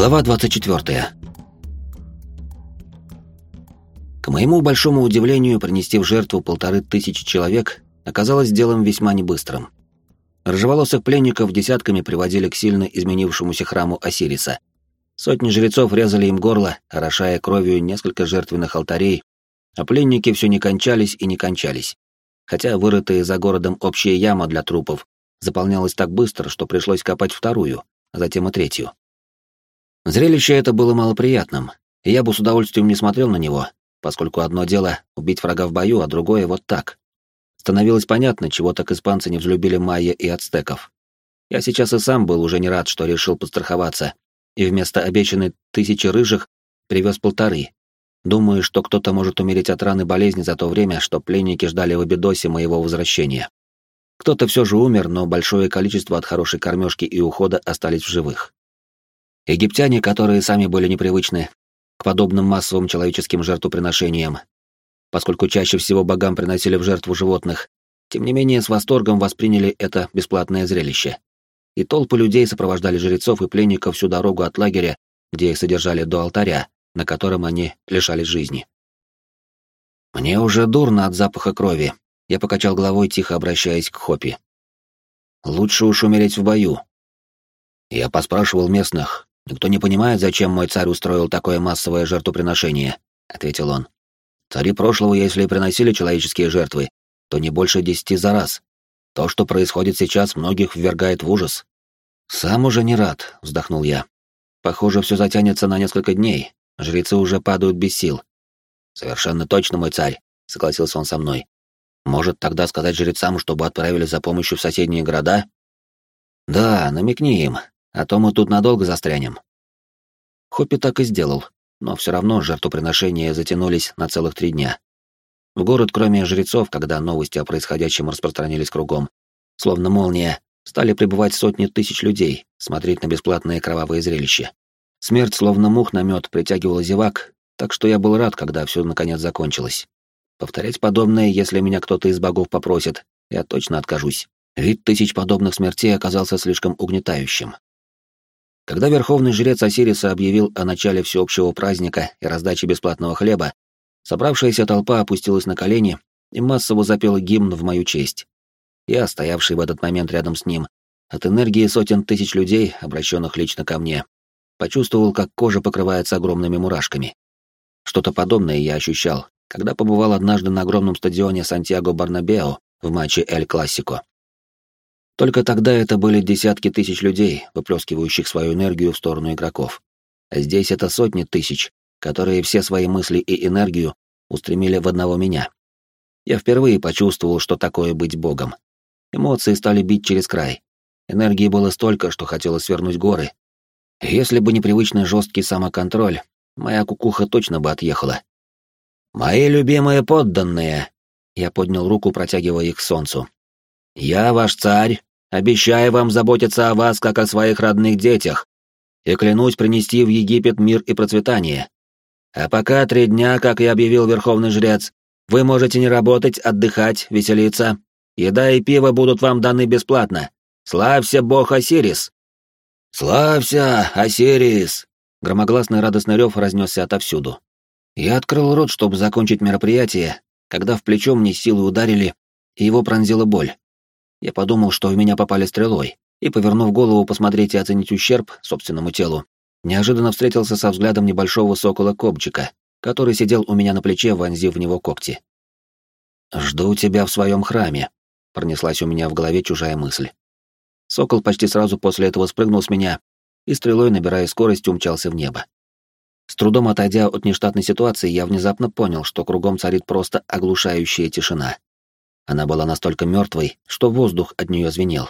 Глава 24. К моему большому удивлению, принести в жертву полторы тысячи человек оказалось делом весьма небыстрым. Рыжеволосых пленников десятками приводили к сильно изменившемуся храму Осириса. Сотни жрецов резали им горло, орошая кровью несколько жертвенных алтарей, а пленники все не кончались и не кончались. Хотя вырытая за городом общая яма для трупов заполнялась так быстро, что пришлось копать вторую, а затем и третью. Зрелище это было малоприятным, и я бы с удовольствием не смотрел на него, поскольку одно дело — убить врага в бою, а другое — вот так. Становилось понятно, чего так испанцы не взлюбили майя и ацтеков. Я сейчас и сам был уже не рад, что решил подстраховаться, и вместо обещанной тысячи рыжих привез полторы. Думаю, что кто-то может умереть от раны болезни за то время, что пленники ждали в Абидосе моего возвращения. Кто-то все же умер, но большое количество от хорошей кормежки и ухода остались в живых. Египтяне, которые сами были непривычны к подобным массовым человеческим жертвоприношениям, поскольку чаще всего богам приносили в жертву животных, тем не менее с восторгом восприняли это бесплатное зрелище. И толпы людей сопровождали жрецов и пленников всю дорогу от лагеря, где их содержали до алтаря, на котором они лишались жизни. Мне уже дурно от запаха крови. Я покачал головой, тихо обращаясь к Хопи. Лучше уж умереть в бою. Я поспрашивал местных, «Никто не понимает, зачем мой царь устроил такое массовое жертвоприношение», — ответил он. «Цари прошлого, если приносили человеческие жертвы, то не больше десяти за раз. То, что происходит сейчас, многих ввергает в ужас». «Сам уже не рад», — вздохнул я. «Похоже, все затянется на несколько дней. Жрецы уже падают без сил». «Совершенно точно, мой царь», — согласился он со мной. «Может, тогда сказать жрецам, чтобы отправили за помощью в соседние города?» «Да, намекни им, а то мы тут надолго застрянем. Хоппи так и сделал, но все равно жертвоприношения затянулись на целых три дня. В город, кроме жрецов, когда новости о происходящем распространились кругом, словно молния, стали прибывать сотни тысяч людей, смотреть на бесплатное кровавое зрелище. Смерть, словно мух на мед, притягивала зевак, так что я был рад, когда все наконец закончилось. Повторять подобное, если меня кто-то из богов попросит, я точно откажусь. Вид тысяч подобных смертей оказался слишком угнетающим. Когда верховный жрец Осириса объявил о начале всеобщего праздника и раздаче бесплатного хлеба, собравшаяся толпа опустилась на колени и массово запела гимн в мою честь. Я, стоявший в этот момент рядом с ним, от энергии сотен тысяч людей, обращенных лично ко мне, почувствовал, как кожа покрывается огромными мурашками. Что-то подобное я ощущал, когда побывал однажды на огромном стадионе Сантьяго Барнабео в матче Эль Классико. Только тогда это были десятки тысяч людей, выплескивающих свою энергию в сторону игроков. А здесь это сотни тысяч, которые все свои мысли и энергию устремили в одного меня. Я впервые почувствовал, что такое быть богом. Эмоции стали бить через край. Энергии было столько, что хотелось свернуть горы. Если бы непривычный жесткий самоконтроль, моя кукуха точно бы отъехала. «Мои любимые подданные!» Я поднял руку, протягивая их к солнцу. «Я ваш царь, Обещаю вам заботиться о вас, как о своих родных детях, и клянусь принести в Египет мир и процветание. А пока три дня, как я объявил верховный жрец, вы можете не работать, отдыхать, веселиться. Еда и пиво будут вам даны бесплатно. Славься, бог Осирис!» «Славься, Осирис!» Громогласный радостный рев разнесся отовсюду. Я открыл рот, чтобы закончить мероприятие, когда в плечо мне силой ударили, и его пронзила боль. Я подумал, что в меня попали стрелой, и, повернув голову посмотреть и оценить ущерб собственному телу, неожиданно встретился со взглядом небольшого сокола-копчика, который сидел у меня на плече, вонзив в него когти. «Жду тебя в своем храме», — пронеслась у меня в голове чужая мысль. Сокол почти сразу после этого спрыгнул с меня и стрелой, набирая скорость, умчался в небо. С трудом отойдя от нештатной ситуации, я внезапно понял, что кругом царит просто оглушающая тишина. Она была настолько мертвой, что воздух от нее звенел.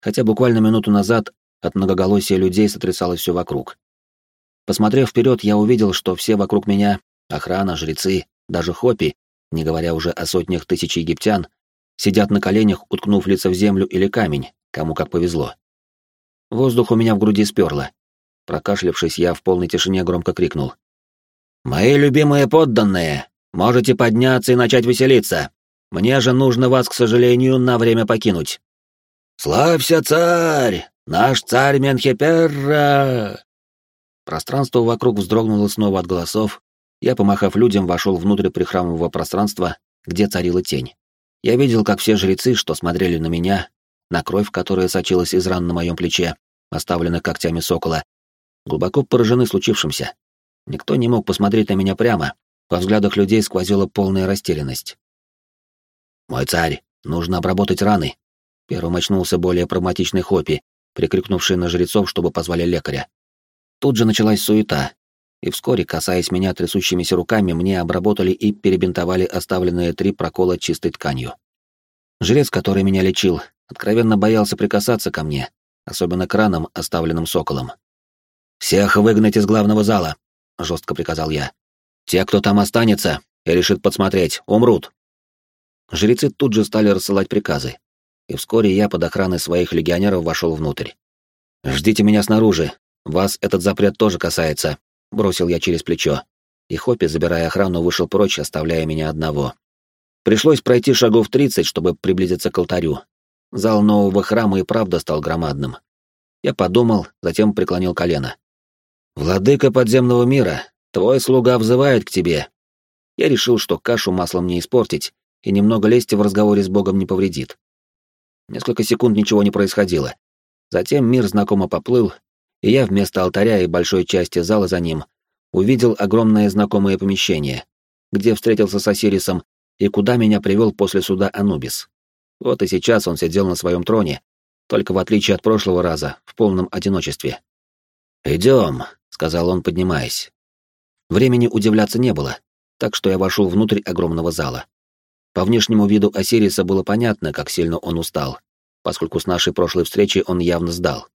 Хотя буквально минуту назад от многоголосия людей сотрясалось все вокруг. Посмотрев вперед, я увидел, что все вокруг меня, охрана, жрецы, даже хопи, не говоря уже о сотнях тысяч египтян, сидят на коленях, уткнув лица в землю или камень, кому как повезло. Воздух у меня в груди сперло. Прокашлявшись, я в полной тишине громко крикнул. «Мои любимые подданные, можете подняться и начать веселиться!» Мне же нужно вас, к сожалению, на время покинуть. Славься, царь! Наш царь Менхеперра! Пространство вокруг вздрогнуло снова от голосов. Я, помахав людям, вошел внутрь прихрамового пространства, где царила тень. Я видел, как все жрецы, что смотрели на меня, на кровь, которая сочилась из ран на моем плече, оставленных когтями сокола, глубоко поражены случившимся. Никто не мог посмотреть на меня прямо, во взглядах людей сквозила полная растерянность. «Мой царь, нужно обработать раны!» Первым очнулся более прагматичный Хопи, прикрикнувший на жрецов, чтобы позвали лекаря. Тут же началась суета, и вскоре, касаясь меня трясущимися руками, мне обработали и перебинтовали оставленные три прокола чистой тканью. Жрец, который меня лечил, откровенно боялся прикасаться ко мне, особенно к ранам, оставленным соколом. «Всех выгнать из главного зала», — жестко приказал я. «Те, кто там останется и решит подсмотреть, умрут». Жрецы тут же стали рассылать приказы, и вскоре я под охраной своих легионеров вошел внутрь. «Ждите меня снаружи, вас этот запрет тоже касается», — бросил я через плечо. И Хоппи, забирая охрану, вышел прочь, оставляя меня одного. Пришлось пройти шагов тридцать, чтобы приблизиться к алтарю. Зал нового храма и правда стал громадным. Я подумал, затем преклонил колено. «Владыка подземного мира, твой слуга взывает к тебе». Я решил, что кашу маслом не испортить, и немного лести в разговоре с Богом не повредит. Несколько секунд ничего не происходило. Затем мир знакомо поплыл, и я вместо алтаря и большой части зала за ним увидел огромное знакомое помещение, где встретился с Осирисом и куда меня привел после суда Анубис. Вот и сейчас он сидел на своем троне, только в отличие от прошлого раза, в полном одиночестве. «Идем», — сказал он, поднимаясь. Времени удивляться не было, так что я вошел внутрь огромного зала. По внешнему виду Осириса было понятно, как сильно он устал, поскольку с нашей прошлой встречи он явно сдал.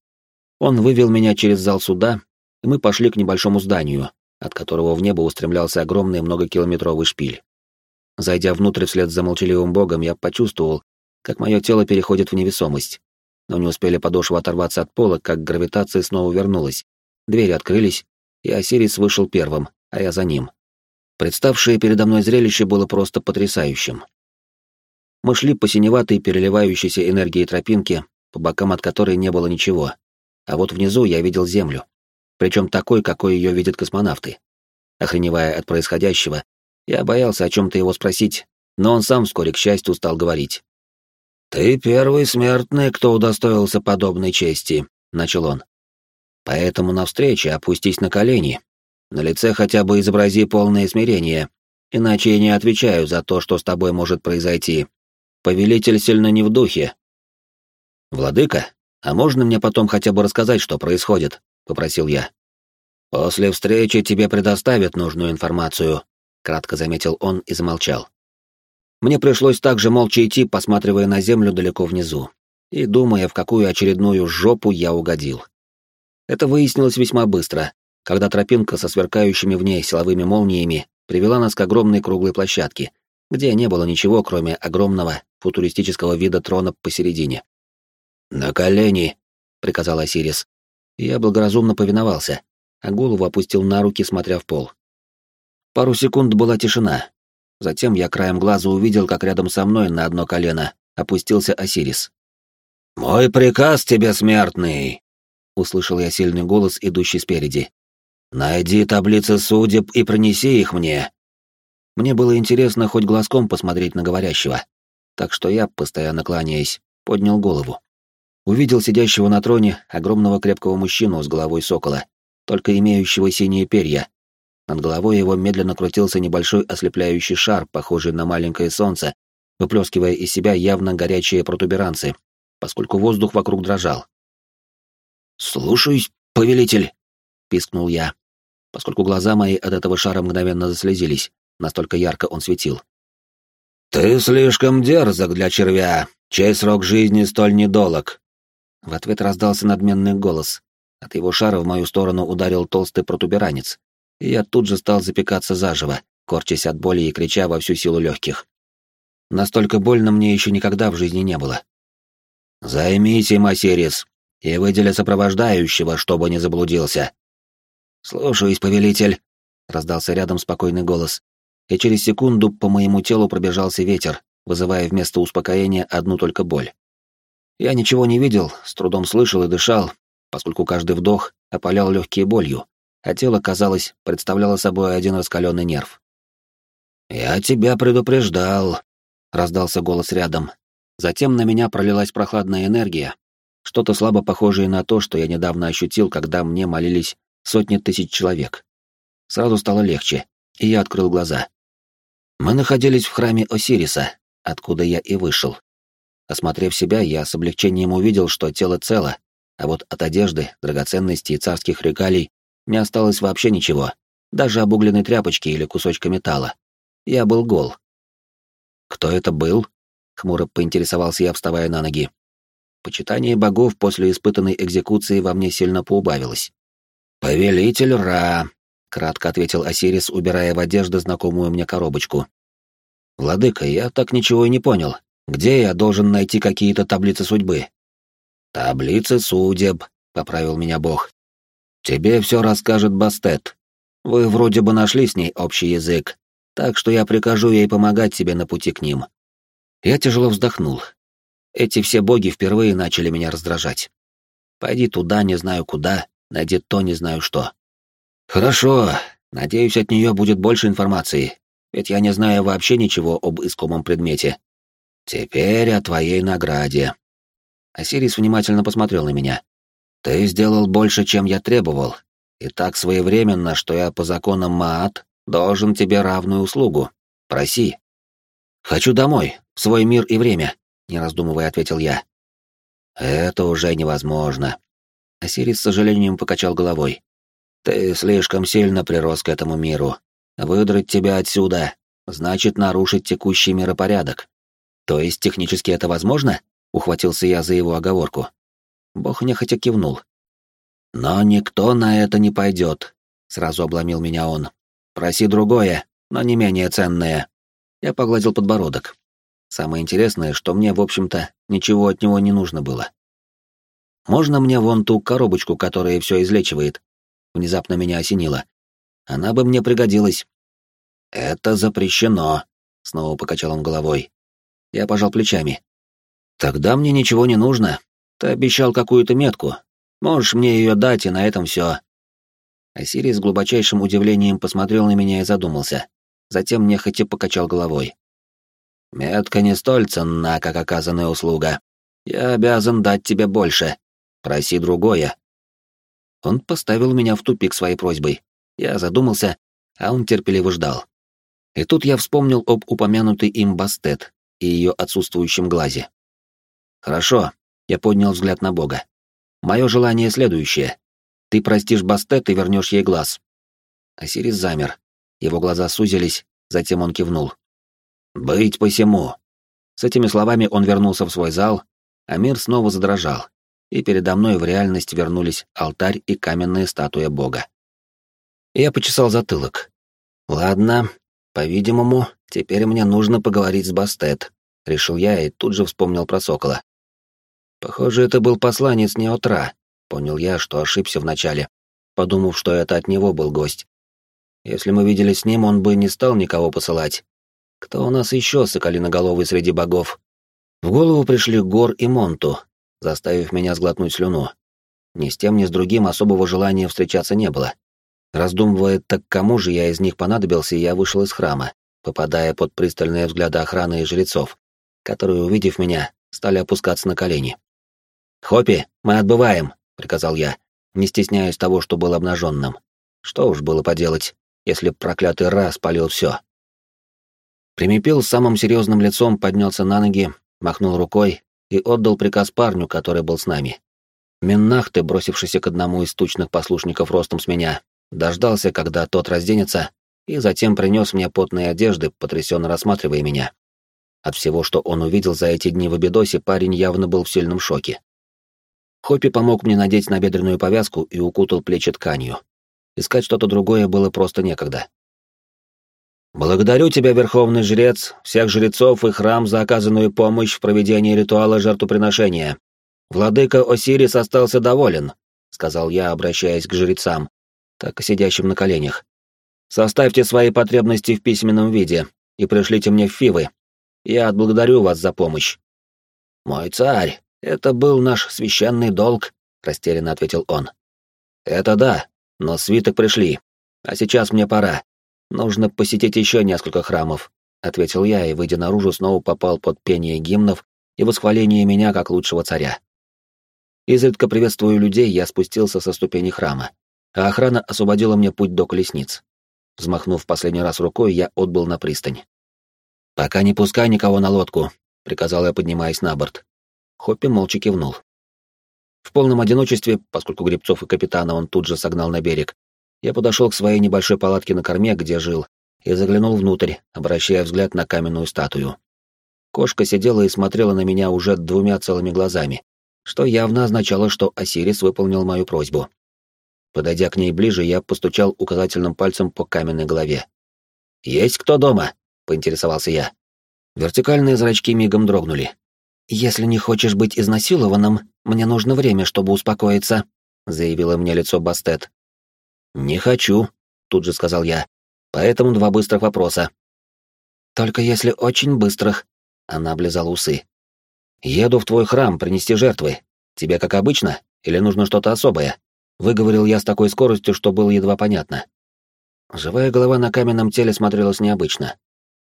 Он вывел меня через зал суда, и мы пошли к небольшому зданию, от которого в небо устремлялся огромный многокилометровый шпиль. Зайдя внутрь вслед за молчаливым богом, я почувствовал, как мое тело переходит в невесомость. Но не успели подошвы оторваться от пола, как гравитация снова вернулась. Двери открылись, и Осирис вышел первым, а я за ним. Представшее передо мной зрелище было просто потрясающим. Мы шли по синеватой переливающейся энергии тропинке, по бокам от которой не было ничего. А вот внизу я видел землю. Причем такой, какой ее видят космонавты. Охреневая от происходящего, я боялся о чем-то его спросить, но он сам вскоре, к счастью, стал говорить. «Ты первый смертный, кто удостоился подобной чести», — начал он. «Поэтому на встрече опустись на колени, на лице хотя бы изобрази полное смирение, иначе я не отвечаю за то, что с тобой может произойти. Повелитель сильно не в духе. Владыка, а можно мне потом хотя бы рассказать, что происходит? попросил я. После встречи тебе предоставят нужную информацию, кратко заметил он и замолчал. Мне пришлось также молча идти, посматривая на землю далеко внизу и думая, в какую очередную жопу я угодил. Это выяснилось весьма быстро, когда тропинка со сверкающими в ней силовыми молниями привела нас к огромной круглой площадке, где не было ничего, кроме огромного футуристического вида трона посередине. «На колени!» — приказал Осирис. Я благоразумно повиновался, а голову опустил на руки, смотря в пол. Пару секунд была тишина. Затем я краем глаза увидел, как рядом со мной на одно колено опустился Осирис. «Мой приказ тебе, смертный!» — услышал я сильный голос, идущий спереди. «Найди таблицы судеб и принеси их мне». Мне было интересно хоть глазком посмотреть на говорящего, так что я, постоянно кланяясь, поднял голову. Увидел сидящего на троне огромного крепкого мужчину с головой сокола, только имеющего синие перья. Над головой его медленно крутился небольшой ослепляющий шар, похожий на маленькое солнце, выплескивая из себя явно горячие протуберанцы, поскольку воздух вокруг дрожал. «Слушаюсь, повелитель!» — пискнул я поскольку глаза мои от этого шара мгновенно заслезились, настолько ярко он светил. «Ты слишком дерзок для червя, чей срок жизни столь недолог!» В ответ раздался надменный голос. От его шара в мою сторону ударил толстый протуберанец, и я тут же стал запекаться заживо, корчась от боли и крича во всю силу легких. Настолько больно мне еще никогда в жизни не было. «Займись им, Осирис, и выдели сопровождающего, чтобы не заблудился», «Слушаюсь, повелитель», — раздался рядом спокойный голос, и через секунду по моему телу пробежался ветер, вызывая вместо успокоения одну только боль. Я ничего не видел, с трудом слышал и дышал, поскольку каждый вдох опалял легкие болью, а тело, казалось, представляло собой один раскаленный нерв. «Я тебя предупреждал», — раздался голос рядом. Затем на меня пролилась прохладная энергия, что-то слабо похожее на то, что я недавно ощутил, когда мне молились сотни тысяч человек. Сразу стало легче, и я открыл глаза. Мы находились в храме Осириса, откуда я и вышел. Осмотрев себя, я с облегчением увидел, что тело цело, а вот от одежды, драгоценностей и царских регалий не осталось вообще ничего, даже обугленной тряпочки или кусочка металла. Я был гол. «Кто это был?» — хмуро поинтересовался я, вставая на ноги. Почитание богов после испытанной экзекуции во мне сильно поубавилось. «Повелитель Ра», — кратко ответил Осирис, убирая в одежду знакомую мне коробочку. «Владыка, я так ничего и не понял. Где я должен найти какие-то таблицы судьбы?» «Таблицы судеб», — поправил меня бог. «Тебе все расскажет Бастет. Вы вроде бы нашли с ней общий язык, так что я прикажу ей помогать тебе на пути к ним». Я тяжело вздохнул. Эти все боги впервые начали меня раздражать. Пойди туда, не знаю куда, найди то, не знаю что. Хорошо, надеюсь, от нее будет больше информации, ведь я не знаю вообще ничего об искомом предмете. Теперь о твоей награде. Осирис внимательно посмотрел на меня. Ты сделал больше, чем я требовал, и так своевременно, что я по законам Маат должен тебе равную услугу. Проси. Хочу домой, в свой мир и время не раздумывая, ответил я. Это уже невозможно. Осирис с сожалением покачал головой. Ты слишком сильно прирос к этому миру. Выдрать тебя отсюда значит нарушить текущий миропорядок. То есть технически это возможно? Ухватился я за его оговорку. Бог нехотя кивнул. Но никто на это не пойдет, сразу обломил меня он. Проси другое, но не менее ценное. Я погладил подбородок. Самое интересное, что мне, в общем-то, ничего от него не нужно было. «Можно мне вон ту коробочку, которая все излечивает?» Внезапно меня осенило. «Она бы мне пригодилась». «Это запрещено», — снова покачал он головой. Я пожал плечами. «Тогда мне ничего не нужно. Ты обещал какую-то метку. Можешь мне ее дать, и на этом все». Осирий с глубочайшим удивлением посмотрел на меня и задумался. Затем нехотя покачал головой. Метка не столь ценна, как оказанная услуга. Я обязан дать тебе больше. Проси другое. Он поставил меня в тупик своей просьбой. Я задумался, а он терпеливо ждал. И тут я вспомнил об упомянутой им Бастет и ее отсутствующем глазе. Хорошо, я поднял взгляд на Бога. Мое желание следующее. Ты простишь Бастет и вернешь ей глаз. Осирис замер. Его глаза сузились, затем он кивнул. «Быть посему». С этими словами он вернулся в свой зал, а мир снова задрожал, и передо мной в реальность вернулись алтарь и каменная статуя бога. Я почесал затылок. «Ладно, по-видимому, теперь мне нужно поговорить с Бастет», — решил я и тут же вспомнил про сокола. Похоже, это был посланец Неотра, понял я, что ошибся вначале, подумав, что это от него был гость. Если мы видели с ним, он бы не стал никого посылать, кто у нас еще соколиноголовый среди богов? В голову пришли Гор и Монту, заставив меня сглотнуть слюну. Ни с тем, ни с другим особого желания встречаться не было. Раздумывая, так кому же я из них понадобился, я вышел из храма, попадая под пристальные взгляды охраны и жрецов, которые, увидев меня, стали опускаться на колени. «Хоппи, мы отбываем», — приказал я, не стесняясь того, что был обнаженным. Что уж было поделать, если проклятый Ра спалил все. Примепил самым серьезным лицом поднялся на ноги, махнул рукой и отдал приказ парню, который был с нами. Миннахты, бросившийся к одному из тучных послушников ростом с меня, дождался, когда тот разденется, и затем принес мне потные одежды, потрясенно рассматривая меня. От всего, что он увидел за эти дни в Абидосе, парень явно был в сильном шоке. Хоппи помог мне надеть набедренную повязку и укутал плечи тканью. Искать что-то другое было просто некогда. Благодарю тебя, Верховный Жрец, всех жрецов и храм за оказанную помощь в проведении ритуала жертвоприношения. Владыка Осирис остался доволен, сказал я, обращаясь к жрецам, так и сидящим на коленях. Составьте свои потребности в письменном виде и пришлите мне в Фивы. Я отблагодарю вас за помощь. Мой царь, это был наш священный долг, растерянно ответил он. Это да, но свиток пришли. А сейчас мне пора. Нужно посетить еще несколько храмов, ответил я и, выйдя наружу, снова попал под пение гимнов и восхваление меня как лучшего царя. Изредка приветствуя людей, я спустился со ступени храма, а охрана освободила мне путь до колесниц. Взмахнув последний раз рукой, я отбыл на пристань. «Пока не пускай никого на лодку», — приказал я, поднимаясь на борт. Хоппи молча кивнул. В полном одиночестве, поскольку Гребцов и капитана он тут же согнал на берег, я подошел к своей небольшой палатке на корме, где жил, и заглянул внутрь, обращая взгляд на каменную статую. Кошка сидела и смотрела на меня уже двумя целыми глазами, что явно означало, что Осирис выполнил мою просьбу. Подойдя к ней ближе, я постучал указательным пальцем по каменной голове. «Есть кто дома?» — поинтересовался я. Вертикальные зрачки мигом дрогнули. «Если не хочешь быть изнасилованным, мне нужно время, чтобы успокоиться», — заявило мне лицо Бастет. «Не хочу», — тут же сказал я. «Поэтому два быстрых вопроса». «Только если очень быстрых», — она облизала усы. «Еду в твой храм принести жертвы. Тебе как обычно? Или нужно что-то особое?» Выговорил я с такой скоростью, что было едва понятно. Живая голова на каменном теле смотрелась необычно.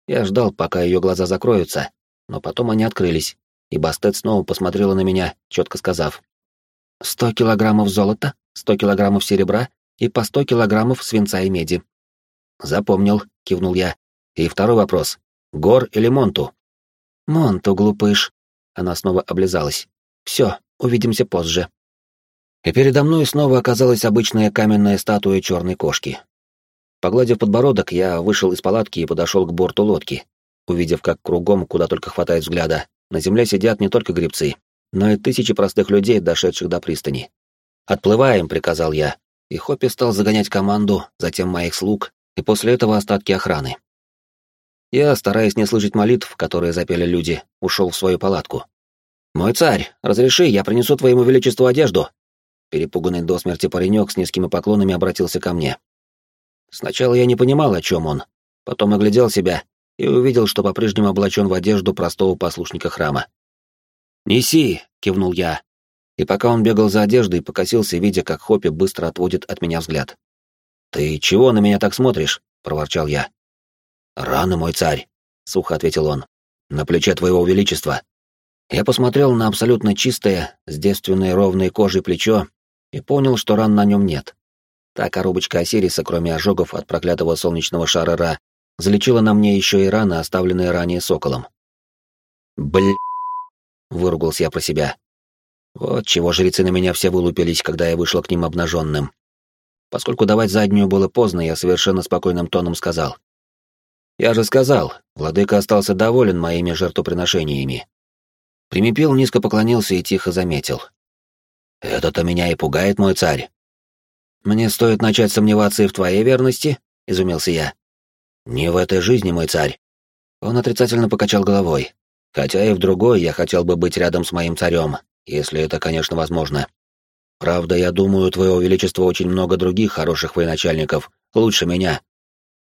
Я ждал, пока ее глаза закроются, но потом они открылись, и Бастет снова посмотрела на меня, четко сказав. «Сто килограммов золота, сто килограммов серебра и по сто килограммов свинца и меди». «Запомнил», — кивнул я. «И второй вопрос. Гор или Монту?» «Монту, глупыш». Она снова облизалась. «Все, увидимся позже». И передо мной снова оказалась обычная каменная статуя черной кошки. Погладив подбородок, я вышел из палатки и подошел к борту лодки, увидев, как кругом, куда только хватает взгляда, на земле сидят не только грибцы, но и тысячи простых людей, дошедших до пристани. «Отплываем», — приказал я, и Хоппи стал загонять команду, затем моих слуг, и после этого остатки охраны. Я, стараясь не слышать молитв, которые запели люди, ушел в свою палатку. «Мой царь, разреши, я принесу твоему величеству одежду». Перепуганный до смерти паренек с низкими поклонами обратился ко мне. Сначала я не понимал, о чем он, потом оглядел себя и увидел, что по-прежнему облачен в одежду простого послушника храма. «Неси!» — кивнул я. И пока он бегал за одеждой, покосился, видя, как Хоппи быстро отводит от меня взгляд. «Ты чего на меня так смотришь?» — проворчал я. «Рано, мой царь», — сухо ответил он. «На плече твоего величества». Я посмотрел на абсолютно чистое, с девственной ровной кожей плечо и понял, что ран на нем нет. Та коробочка Осириса, кроме ожогов от проклятого солнечного шара Ра, залечила на мне еще и раны, оставленные ранее соколом. Бль! выругался я про себя. Вот чего жрецы на меня все вылупились, когда я вышел к ним обнаженным. Поскольку давать заднюю было поздно, я совершенно спокойным тоном сказал. «Я же сказал, владыка остался доволен моими жертвоприношениями». Примепил низко поклонился и тихо заметил. «Это-то меня и пугает, мой царь». «Мне стоит начать сомневаться и в твоей верности?» — изумился я. «Не в этой жизни, мой царь». Он отрицательно покачал головой. «Хотя и в другой я хотел бы быть рядом с моим царем, если это, конечно, возможно. Правда, я думаю, твоего величества очень много других хороших военачальников, лучше меня.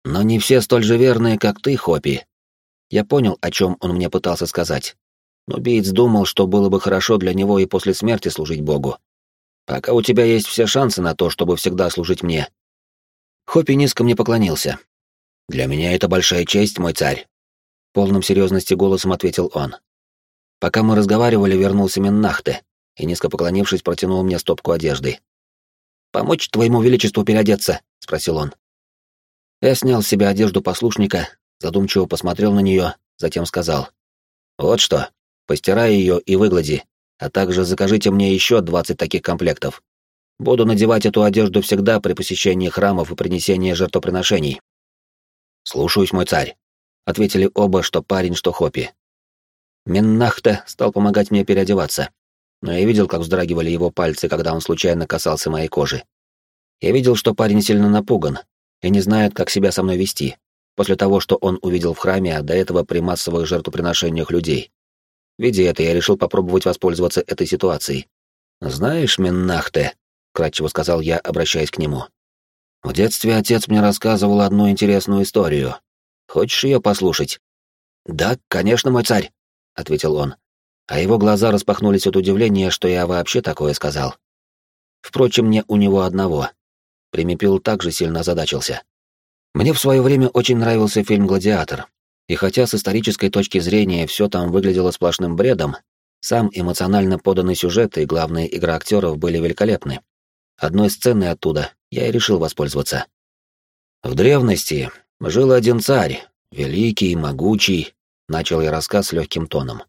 Но не все столь же верные, как ты, Хопи. Я понял, о чем он мне пытался сказать. Но Бейтс думал, что было бы хорошо для него и после смерти служить Богу. Пока у тебя есть все шансы на то, чтобы всегда служить мне. Хопи низко мне поклонился. «Для меня это большая честь, мой царь», — полным серьезности голосом ответил он. Пока мы разговаривали, вернулся Миннахте и, низко поклонившись, протянул мне стопку одежды. «Помочь твоему величеству переодеться?» — спросил он. Я снял с себя одежду послушника, задумчиво посмотрел на нее, затем сказал. «Вот что, постирай ее и выглади, а также закажите мне еще двадцать таких комплектов. Буду надевать эту одежду всегда при посещении храмов и принесении жертвоприношений. «Слушаюсь, мой царь», — ответили оба, что парень, что Хопи. Меннахта стал помогать мне переодеваться, но я видел, как вздрагивали его пальцы, когда он случайно касался моей кожи. Я видел, что парень сильно напуган и не знает, как себя со мной вести, после того, что он увидел в храме, а до этого при массовых жертвоприношениях людей. Видя это, я решил попробовать воспользоваться этой ситуацией. «Знаешь, Меннахте», — кратчево сказал я, обращаясь к нему, в детстве отец мне рассказывал одну интересную историю. Хочешь ее послушать? Да, конечно, мой царь, ответил он. А его глаза распахнулись от удивления, что я вообще такое сказал. Впрочем, не у него одного. Примепил также сильно озадачился. Мне в свое время очень нравился фильм «Гладиатор», и хотя с исторической точки зрения все там выглядело сплошным бредом, сам эмоционально поданный сюжет и главная игра актеров были великолепны. Одной сценой оттуда я и решил воспользоваться. В древности жил один царь, великий, могучий, начал я рассказ легким тоном.